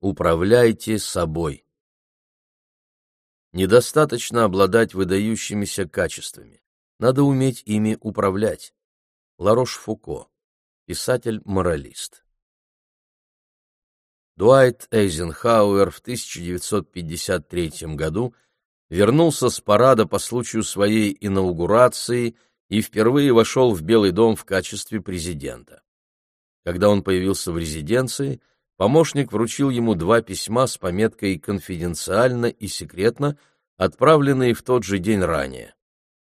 Управляйте собой. Недостаточно обладать выдающимися качествами. Надо уметь ими управлять. Ларош Фуко, писатель-моралист. Дуайт Эйзенхауэр в 1953 году вернулся с парада по случаю своей инаугурации и впервые вошел в Белый дом в качестве президента. Когда он появился в резиденции, помощник вручил ему два письма с пометкой «Конфиденциально» и «Секретно», отправленные в тот же день ранее.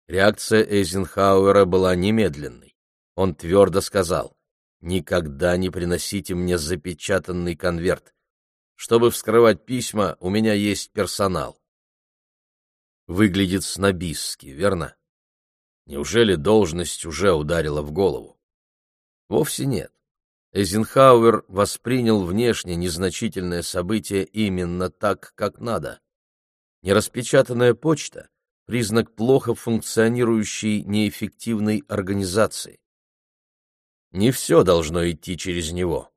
Реакция Эйзенхауэра была немедленной. Он твердо сказал «Никогда не приносите мне запечатанный конверт. Чтобы вскрывать письма, у меня есть персонал». Выглядит снобистски, верно? Неужели должность уже ударила в голову? Вовсе нет. Эйзенхауэр воспринял внешне незначительное событие именно так, как надо. Нераспечатанная почта — признак плохо функционирующей неэффективной организации. Не все должно идти через него.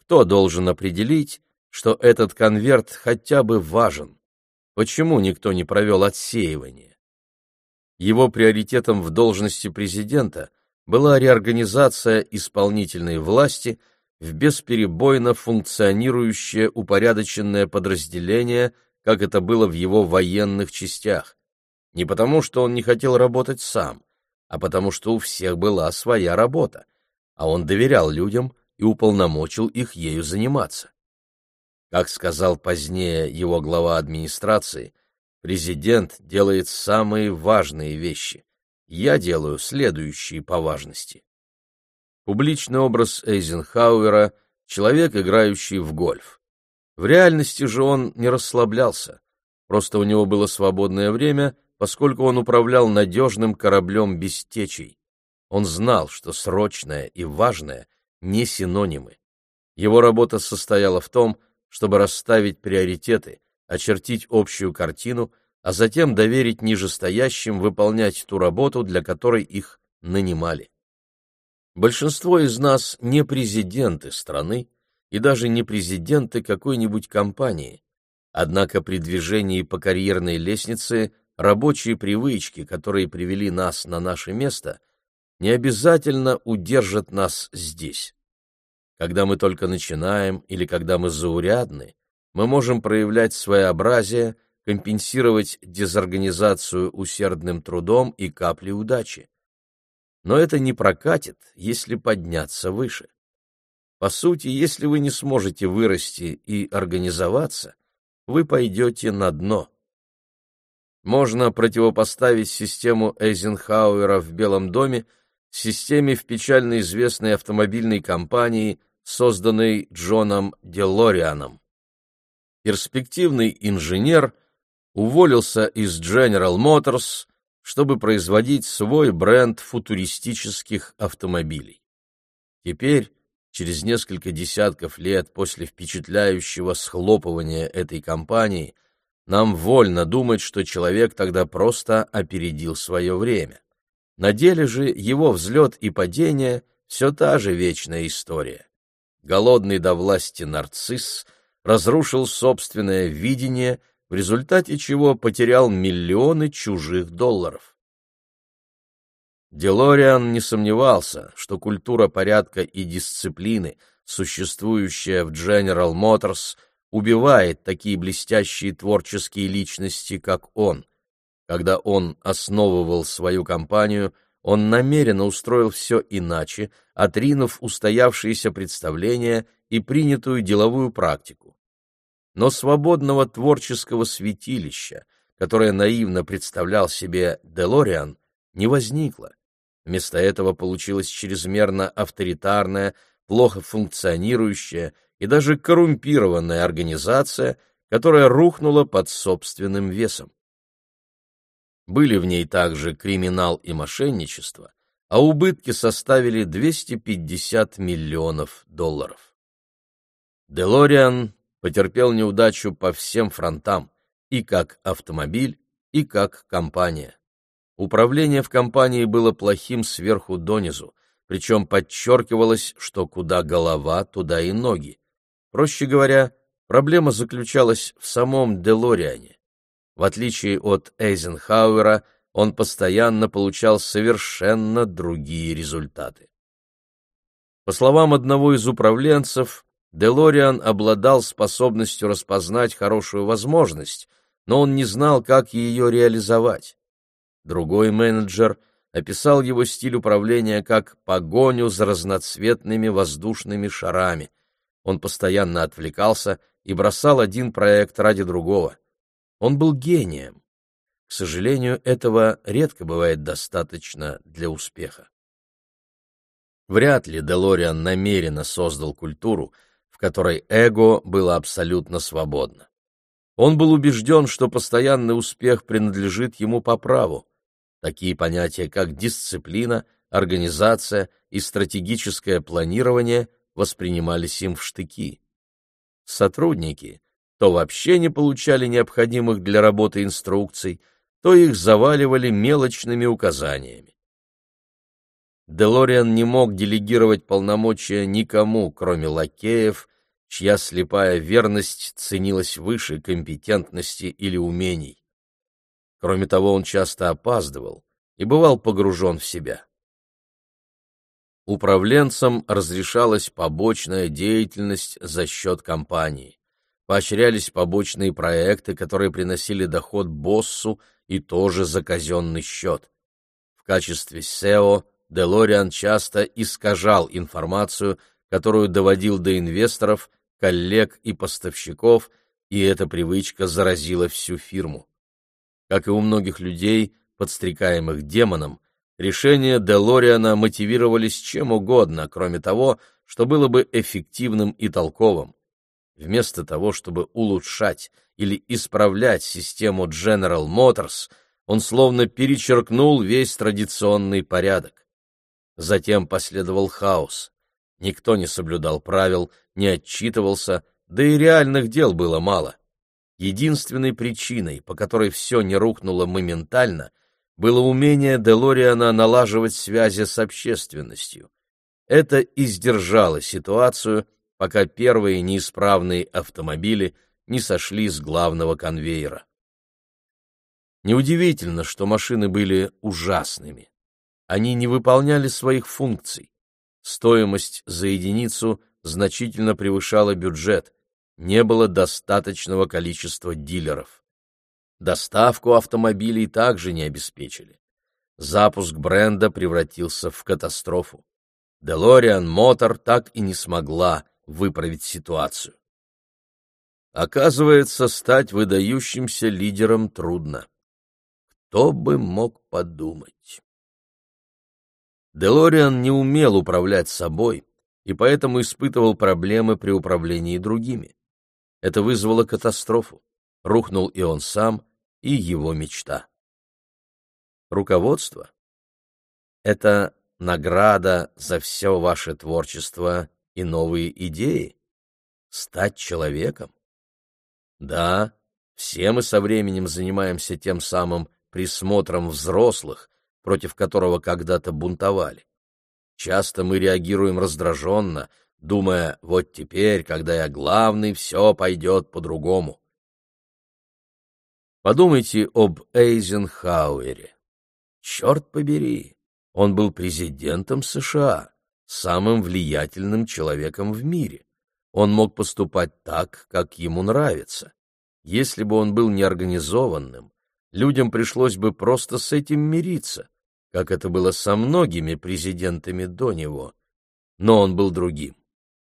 Кто должен определить, что этот конверт хотя бы важен? Почему никто не провел отсеивание? Его приоритетом в должности президента была реорганизация исполнительной власти в бесперебойно функционирующее упорядоченное подразделение, как это было в его военных частях. Не потому, что он не хотел работать сам, а потому, что у всех была своя работа, а он доверял людям и уполномочил их ею заниматься. Как сказал позднее его глава администрации, президент делает самые важные вещи я делаю следующие по важности. Публичный образ Эйзенхауэра — человек, играющий в гольф. В реальности же он не расслаблялся, просто у него было свободное время, поскольку он управлял надежным кораблем без течей. Он знал, что срочное и важное — не синонимы. Его работа состояла в том, чтобы расставить приоритеты, очертить общую картину — а затем доверить нижестоящим выполнять ту работу, для которой их нанимали. Большинство из нас не президенты страны и даже не президенты какой-нибудь компании, однако при движении по карьерной лестнице рабочие привычки, которые привели нас на наше место, не обязательно удержат нас здесь. Когда мы только начинаем или когда мы заурядны, мы можем проявлять своеобразие, компенсировать дезорганизацию усердным трудом и каплей удачи. Но это не прокатит, если подняться выше. По сути, если вы не сможете вырасти и организоваться, вы пойдете на дно. Можно противопоставить систему Эйзенхауэра в Белом доме системе в печально известной автомобильной компании, созданной Джоном Делорианом. Перспективный инженер – уволился из General Motors, чтобы производить свой бренд футуристических автомобилей. Теперь, через несколько десятков лет после впечатляющего схлопывания этой компании, нам вольно думать, что человек тогда просто опередил свое время. На деле же его взлет и падение — все та же вечная история. Голодный до власти нарцисс разрушил собственное видение — в результате чего потерял миллионы чужих долларов. Делориан не сомневался, что культура порядка и дисциплины, существующая в General Motors, убивает такие блестящие творческие личности, как он. Когда он основывал свою компанию, он намеренно устроил все иначе, отринув устоявшиеся представления и принятую деловую практику но свободного творческого святилища, которое наивно представлял себе Делориан, не возникло. Вместо этого получилась чрезмерно авторитарная, плохо функционирующая и даже коррумпированная организация, которая рухнула под собственным весом. Были в ней также криминал и мошенничество, а убытки составили 250 миллионов долларов. Делориан потерпел неудачу по всем фронтам, и как автомобиль, и как компания. Управление в компании было плохим сверху донизу, причем подчеркивалось, что куда голова, туда и ноги. Проще говоря, Проблема заключалась в самом Делориане. В отличие от Эйзенхауэра, он постоянно получал совершенно другие результаты. По словам одного из управленцев, Делориан обладал способностью распознать хорошую возможность, но он не знал, как ее реализовать. Другой менеджер описал его стиль управления как погоню за разноцветными воздушными шарами. Он постоянно отвлекался и бросал один проект ради другого. Он был гением. К сожалению, этого редко бывает достаточно для успеха. Вряд ли Делориан намеренно создал культуру, в которой эго было абсолютно свободно. Он был убежден, что постоянный успех принадлежит ему по праву. Такие понятия, как дисциплина, организация и стратегическое планирование воспринимались им в штыки. Сотрудники то вообще не получали необходимых для работы инструкций, то их заваливали мелочными указаниями. Делориан не мог делегировать полномочия никому, кроме лакеев, чья слепая верность ценилась выше компетентности или умений. Кроме того, он часто опаздывал и бывал погружен в себя. Управленцам разрешалась побочная деятельность за счет компании. Поощрялись побочные проекты, которые приносили доход боссу и тоже за казенный счет. В качестве SEO Делориан часто искажал информацию, которую доводил до инвесторов, коллег и поставщиков, и эта привычка заразила всю фирму. Как и у многих людей, подстрекаемых демоном, решения Делориана мотивировались чем угодно, кроме того, что было бы эффективным и толковым. Вместо того, чтобы улучшать или исправлять систему General Motors, он словно перечеркнул весь традиционный порядок. Затем последовал хаос. Никто не соблюдал правил, не отчитывался, да и реальных дел было мало. Единственной причиной, по которой все не рухнуло моментально, было умение Делориана налаживать связи с общественностью. Это и сдержало ситуацию, пока первые неисправные автомобили не сошли с главного конвейера. Неудивительно, что машины были ужасными они не выполняли своих функций. Стоимость за единицу значительно превышала бюджет, не было достаточного количества дилеров. Доставку автомобилей также не обеспечили. Запуск бренда превратился в катастрофу. Делориан Мотор так и не смогла выправить ситуацию. Оказывается, стать выдающимся лидером трудно. Кто бы мог подумать? Делориан не умел управлять собой и поэтому испытывал проблемы при управлении другими. Это вызвало катастрофу. Рухнул и он сам, и его мечта. Руководство — это награда за все ваше творчество и новые идеи. Стать человеком. Да, все мы со временем занимаемся тем самым присмотром взрослых, против которого когда-то бунтовали. Часто мы реагируем раздраженно, думая, вот теперь, когда я главный, все пойдет по-другому. Подумайте об Эйзенхауэре. Черт побери, он был президентом США, самым влиятельным человеком в мире. Он мог поступать так, как ему нравится. Если бы он был неорганизованным, людям пришлось бы просто с этим мириться как это было со многими президентами до него. Но он был другим.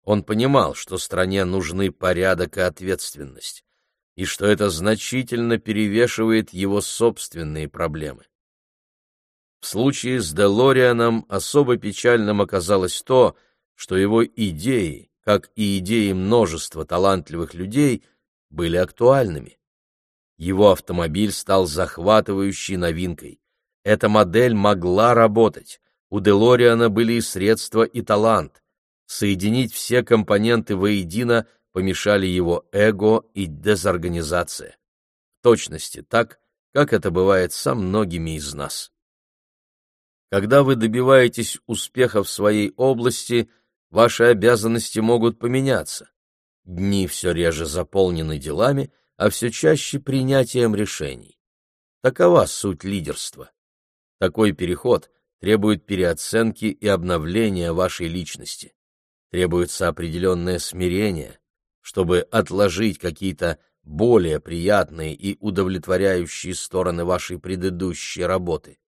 Он понимал, что стране нужны порядок и ответственность, и что это значительно перевешивает его собственные проблемы. В случае с Делорианом особо печальным оказалось то, что его идеи, как и идеи множества талантливых людей, были актуальными. Его автомобиль стал захватывающей новинкой. Эта модель могла работать. У Делориана были и средства, и талант. Соединить все компоненты воедино помешали его эго и дезорганизация. В точности так, как это бывает со многими из нас. Когда вы добиваетесь успеха в своей области, ваши обязанности могут поменяться. Дни все реже заполнены делами, а все чаще принятием решений. Такова суть лидерства. Такой переход требует переоценки и обновления вашей личности. Требуется определенное смирение, чтобы отложить какие-то более приятные и удовлетворяющие стороны вашей предыдущей работы.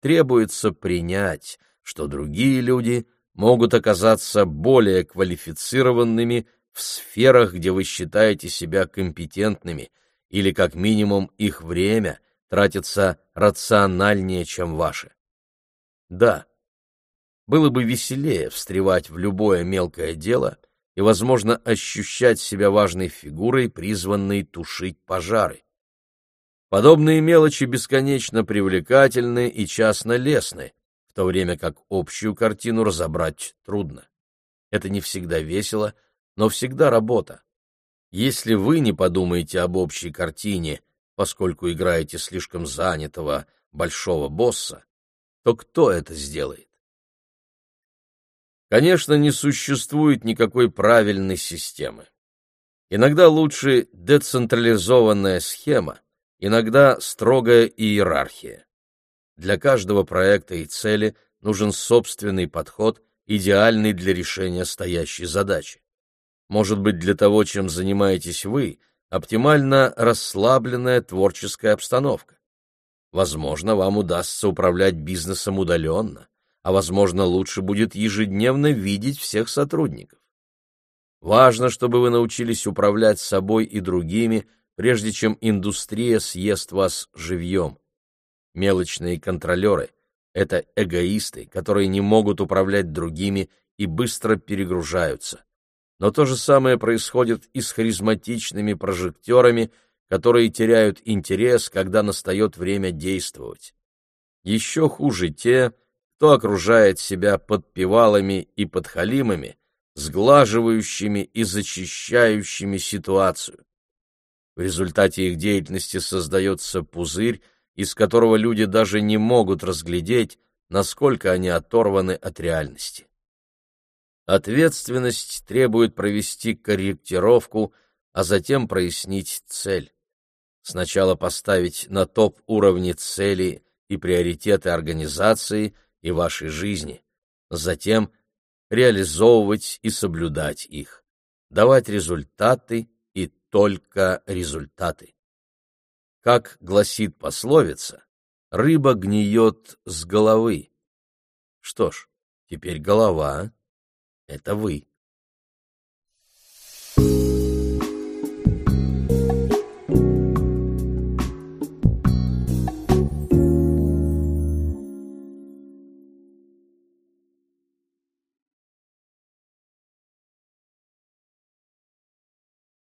Требуется принять, что другие люди могут оказаться более квалифицированными в сферах, где вы считаете себя компетентными, или как минимум их время тратится рациональнее, чем ваше. Да, было бы веселее встревать в любое мелкое дело и, возможно, ощущать себя важной фигурой, призванной тушить пожары. Подобные мелочи бесконечно привлекательны и частно лестны, в то время как общую картину разобрать трудно. Это не всегда весело, но всегда работа. Если вы не подумаете об общей картине, поскольку играете слишком занятого большого босса, то кто это сделает? Конечно, не существует никакой правильной системы. Иногда лучше децентрализованная схема, иногда строгая иерархия. Для каждого проекта и цели нужен собственный подход, идеальный для решения стоящей задачи. Может быть, для того, чем занимаетесь вы, оптимально расслабленная творческая обстановка. Возможно, вам удастся управлять бизнесом удаленно, а, возможно, лучше будет ежедневно видеть всех сотрудников. Важно, чтобы вы научились управлять собой и другими, прежде чем индустрия съест вас живьем. Мелочные контролеры — это эгоисты, которые не могут управлять другими и быстро перегружаются. Но то же самое происходит и с харизматичными прожекторами, которые теряют интерес, когда настает время действовать. Еще хуже те, кто окружает себя подпевалами и подхалимами, сглаживающими и зачищающими ситуацию. В результате их деятельности создается пузырь, из которого люди даже не могут разглядеть, насколько они оторваны от реальности. Ответственность требует провести корректировку, а затем прояснить цель. Сначала поставить на топ уровне цели и приоритеты организации и вашей жизни, затем реализовывать и соблюдать их, давать результаты и только результаты. Как гласит пословица, рыба гниет с головы. Что ж, теперь голова — это вы.